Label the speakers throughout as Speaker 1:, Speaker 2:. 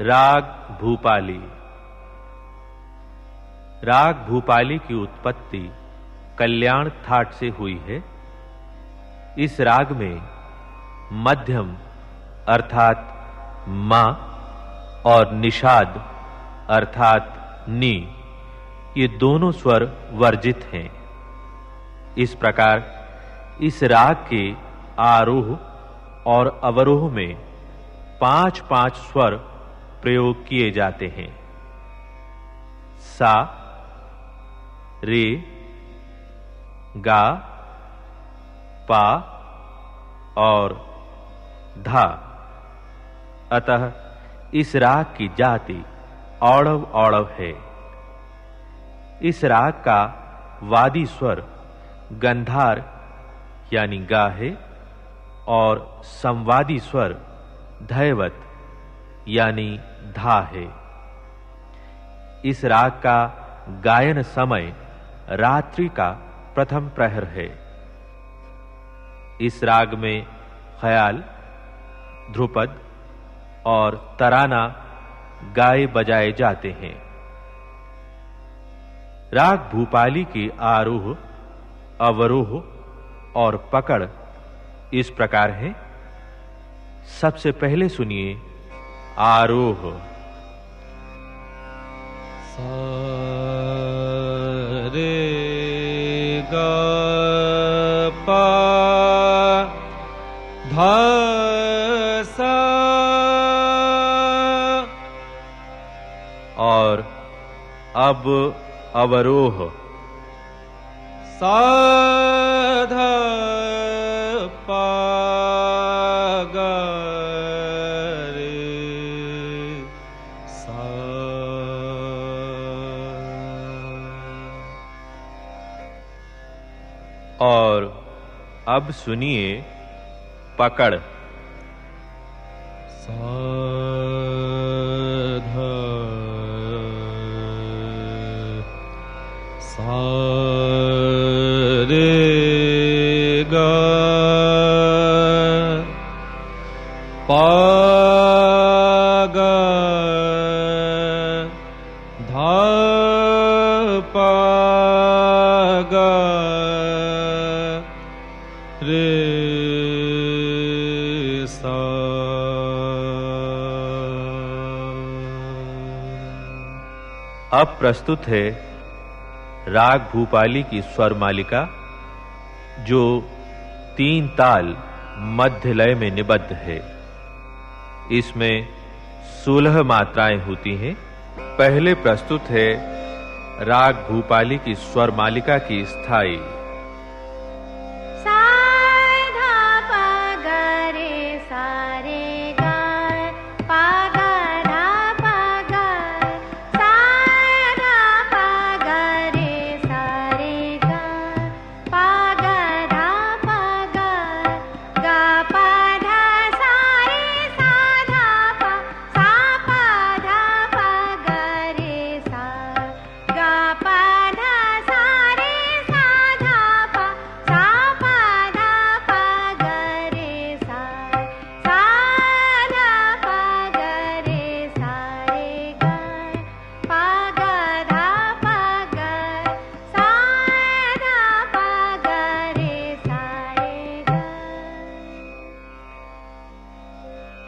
Speaker 1: राग भूपाली। राग भूपाली की उत्पत्ति कल्याण थाट से हुई है। इस राग में मध्यम अर्थात मा और निषाद अर्थात नी, ये दोनों स्वर वर्जित हैं। इस प्रकार इस राग के आरोह और अवरोह में पाँच पाँच स्वर प्रयोग किए जाते हैं। सा, रे, गा पा और धा। अतः इस राग की जाति औड़व औड़व है। इस राग का वादी स्वर गंधार यानी गा है और संवादी स्वर धैवत यानी धा है। इस राग का गायन समय रात्रि का प्रथम प्रहर है। इस राग में ख्याल, ध्रुपद और तराना गाए बजाए जाते हैं। राग भूपाली के आरोह, अवरोह और पकड़ इस प्रकार है। सबसे पहले सुनिए आरोह।
Speaker 2: रे
Speaker 1: और अब अवरोह।
Speaker 2: सा ध रे सा।
Speaker 1: और अब सुनिए पकड़।
Speaker 2: सा ध सा रे ग प
Speaker 1: अब प्रस्तुत है राग भूपाली की स्वर मालिका, जो तीन ताल मध्य लय में निबद्ध है। इसमें सोलह मात्राएँ होती हैं। पहले प्रस्तुत है राग भूपाली की स्वर मालिका की
Speaker 3: स्थायी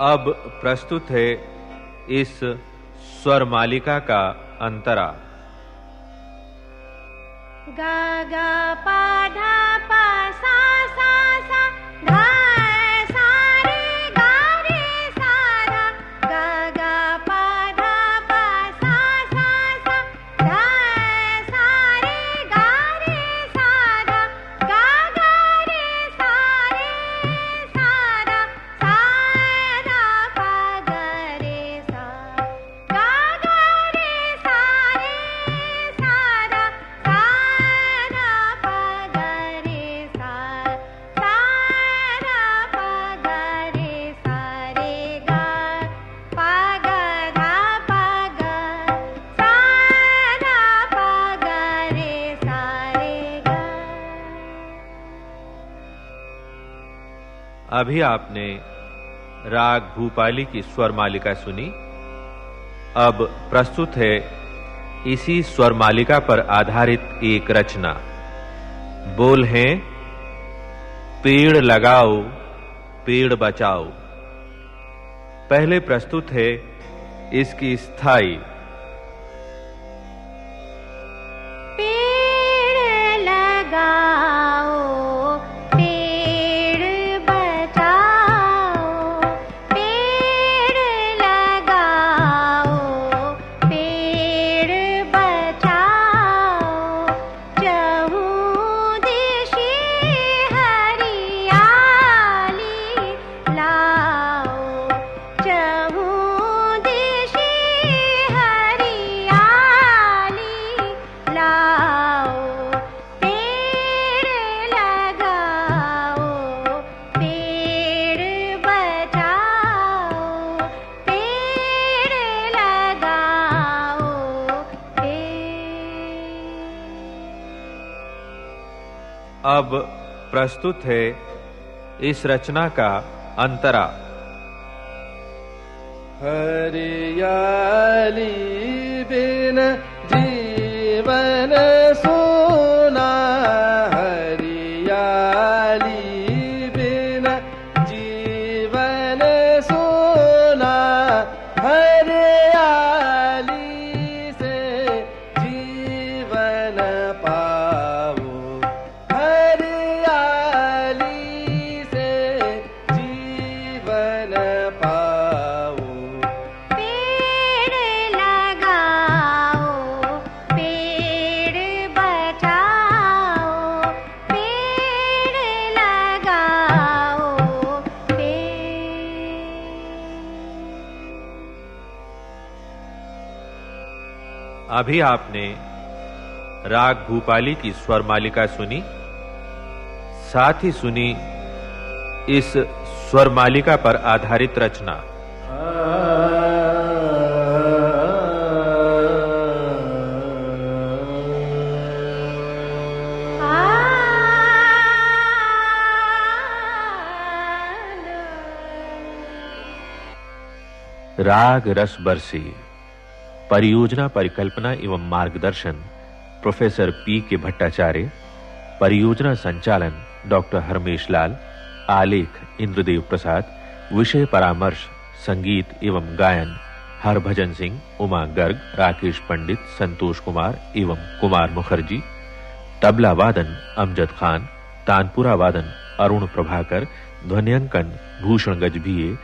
Speaker 1: अब प्रस्तुत है इस स्वर मालिका का अंतरा।
Speaker 3: गा गा पा धा पा सा
Speaker 1: अभी आपने राग भूपाली की स्वर मालिका सुनी। अब प्रस्तुत है इसी स्वर मालिका पर आधारित एक रचना। बोल हैं, पेड़ लगाओ, पेड़ बचाओ। पहले प्रस्तुत है इसकी
Speaker 3: स्थायी
Speaker 1: अब प्रस्तुत है इस रचना का अंतरा।
Speaker 4: हरियाली बिन जीवन सोना
Speaker 1: अभी आपने राग भूपाली की स्वर मालिका सुनी साथ ही सुनी इस स्वर मालिका पर आधारित रचना। राग रस बरसी। परियोजना परिकल्पना एवं मार्गदर्शन, प्रोफेसर पी के भट्टाचार्य, परियोजना संचालन डॉक्टर हरमेश लाल, आलेख इंद्रदेव प्रसाद, विषय परामर्श, संगीत एवं गायन हरभजन सिंह, उमा गर्ग, राकेश पंडित, संतोष कुमार एवं कुमार मुखर्जी, तबला वादन अमजद खान, तानपुरा वादन अरुण प्रभाकर, ध्वनियांकन भूषण गजभिये,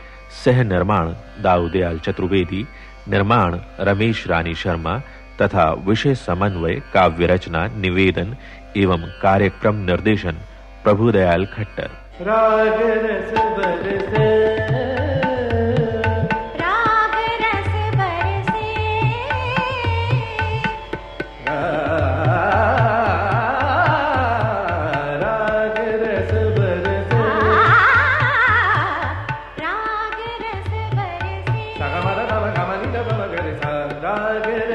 Speaker 1: सह निर्माण दाऊदयाल चतुर्वेदी निर्माण, रमेश रानी शर्मा तथा विषय समन्वय, काव्य रचना, निवेदन एवं कार्यक्रम निर्देशन प्रभुदयाल खट्टर।
Speaker 4: राग रस बरसे I ragare